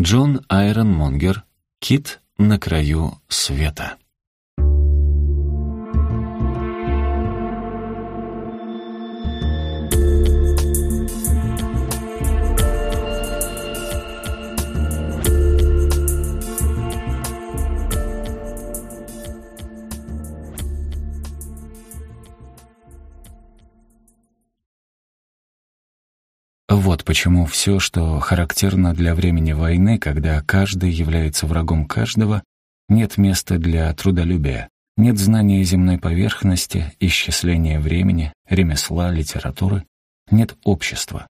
Джон Айронмонгер «Кит на краю света». Вот почему все, что характерно для времени войны, когда каждый является врагом каждого, нет места для трудолюбия, нет знания земной поверхности, исчисления времени, ремесла, литературы, нет общества.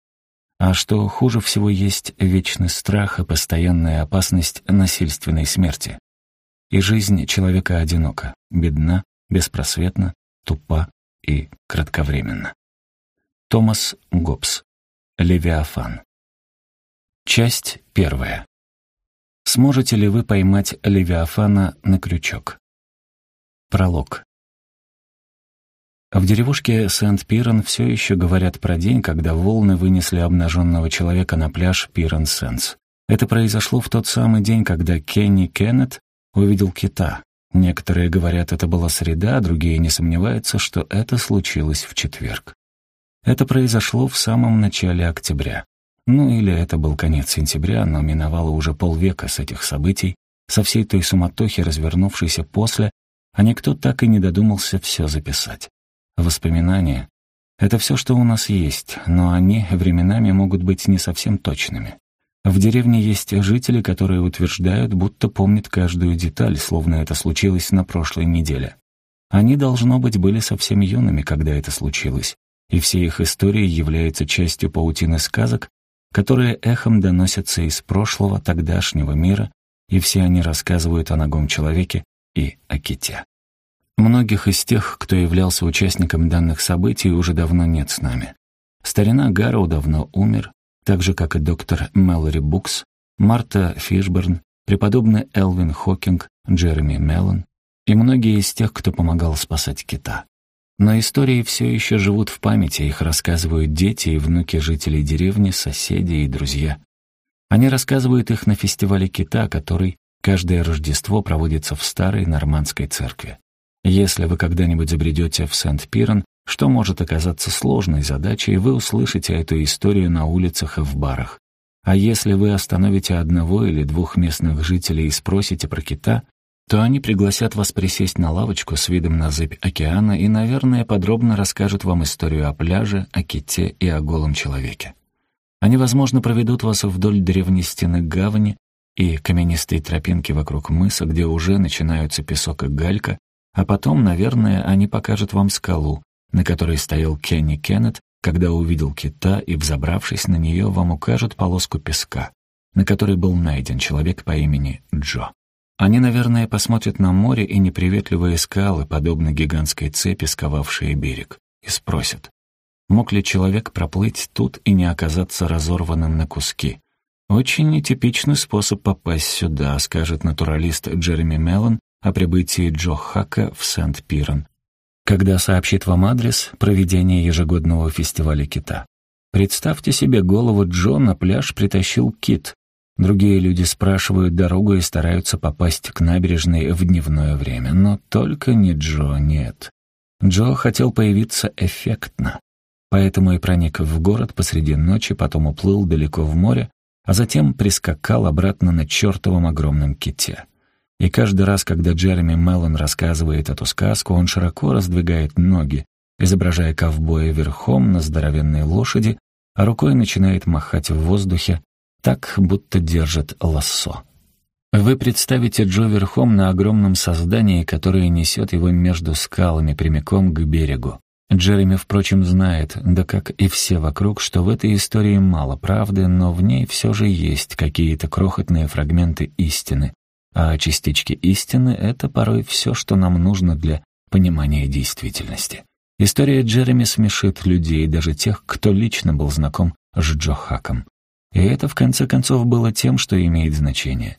А что хуже всего есть вечный страх и постоянная опасность насильственной смерти. И жизнь человека одинока, бедна, беспросветна, тупа и кратковременна. Томас Гоббс Левиафан. Часть первая. Сможете ли вы поймать Левиафана на крючок? Пролог. В деревушке Сент-Пирен все еще говорят про день, когда волны вынесли обнаженного человека на пляж Пирен-Сенс. Это произошло в тот самый день, когда Кенни Кеннет увидел кита. Некоторые говорят, это была среда, другие не сомневаются, что это случилось в четверг. Это произошло в самом начале октября. Ну или это был конец сентября, но миновало уже полвека с этих событий, со всей той суматохи, развернувшейся после, а никто так и не додумался все записать. Воспоминания — это все, что у нас есть, но они временами могут быть не совсем точными. В деревне есть жители, которые утверждают, будто помнят каждую деталь, словно это случилось на прошлой неделе. Они, должно быть, были совсем юными, когда это случилось, и все их истории являются частью паутины сказок, которые эхом доносятся из прошлого тогдашнего мира, и все они рассказывают о ногом человеке и о ките. Многих из тех, кто являлся участником данных событий, уже давно нет с нами. Старина Гарроу давно умер, так же, как и доктор Мэлори Букс, Марта Фишберн, преподобный Элвин Хокинг, Джереми Меллон и многие из тех, кто помогал спасать кита. Но истории все еще живут в памяти, их рассказывают дети и внуки жителей деревни, соседи и друзья. Они рассказывают их на фестивале кита, который каждое Рождество проводится в старой нормандской церкви. Если вы когда-нибудь забредете в Сент-Пирен, что может оказаться сложной задачей, вы услышите эту историю на улицах и в барах. А если вы остановите одного или двух местных жителей и спросите про кита, то они пригласят вас присесть на лавочку с видом на зыбь океана и, наверное, подробно расскажут вам историю о пляже, о ките и о голом человеке. Они, возможно, проведут вас вдоль древней стены гавани и каменистой тропинки вокруг мыса, где уже начинаются песок и галька, а потом, наверное, они покажут вам скалу, на которой стоял Кенни Кеннет, когда увидел кита, и, взобравшись на нее, вам укажут полоску песка, на которой был найден человек по имени Джо. Они, наверное, посмотрят на море и неприветливые скалы, подобно гигантской цепи, сковавшие берег, и спросят, мог ли человек проплыть тут и не оказаться разорванным на куски. Очень нетипичный способ попасть сюда, скажет натуралист Джереми Меллон о прибытии Джо Хака в Сент-Пирен, когда сообщит вам адрес проведения ежегодного фестиваля кита. Представьте себе голову Джо на пляж притащил кит, Другие люди спрашивают дорогу и стараются попасть к набережной в дневное время, но только не Джо, нет. Джо хотел появиться эффектно, поэтому и проник в город посреди ночи, потом уплыл далеко в море, а затем прискакал обратно на чертовом огромном ките. И каждый раз, когда Джереми Меллон рассказывает эту сказку, он широко раздвигает ноги, изображая ковбоя верхом на здоровенной лошади, а рукой начинает махать в воздухе, так, будто держит лассо. Вы представите Джо верхом на огромном создании, которое несет его между скалами прямиком к берегу. Джереми, впрочем, знает, да как и все вокруг, что в этой истории мало правды, но в ней все же есть какие-то крохотные фрагменты истины. А частички истины — это порой все, что нам нужно для понимания действительности. История Джереми смешит людей, даже тех, кто лично был знаком с Джо Хаком. И это, в конце концов, было тем, что имеет значение.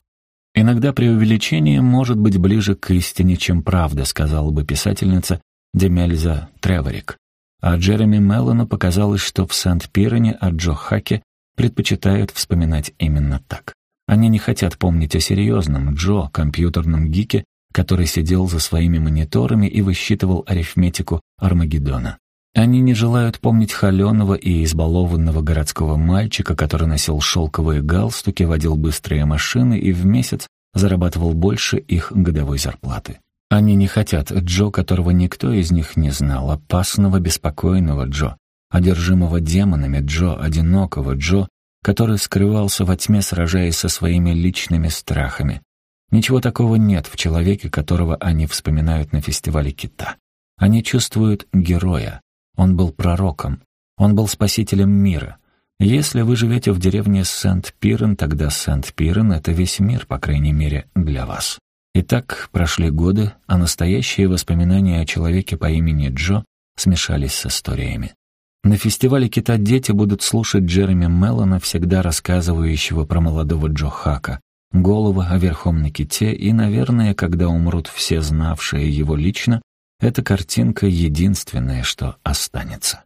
«Иногда преувеличение может быть ближе к истине, чем правда», сказала бы писательница Демельза Треворик. А Джереми Меллону показалось, что в Сент-Пирене о Джо Хаке предпочитают вспоминать именно так. Они не хотят помнить о серьезном Джо, компьютерном гике, который сидел за своими мониторами и высчитывал арифметику Армагеддона. Они не желают помнить холеного и избалованного городского мальчика, который носил шелковые галстуки, водил быстрые машины и в месяц зарабатывал больше их годовой зарплаты. Они не хотят Джо, которого никто из них не знал, опасного, беспокойного Джо, одержимого демонами Джо, одинокого Джо, который скрывался во тьме, сражаясь со своими личными страхами. Ничего такого нет в человеке, которого они вспоминают на фестивале кита. Они чувствуют героя, он был пророком. Он был спасителем мира. Если вы живете в деревне Сент-Пирен, тогда Сент-Пирен — это весь мир, по крайней мере, для вас. Итак, прошли годы, а настоящие воспоминания о человеке по имени Джо смешались с историями. На фестивале «Кита дети» будут слушать Джереми Меллона, всегда рассказывающего про молодого Джо Хака, голова о верхом на ките, и, наверное, когда умрут все знавшие его лично, эта картинка единственная, что останется.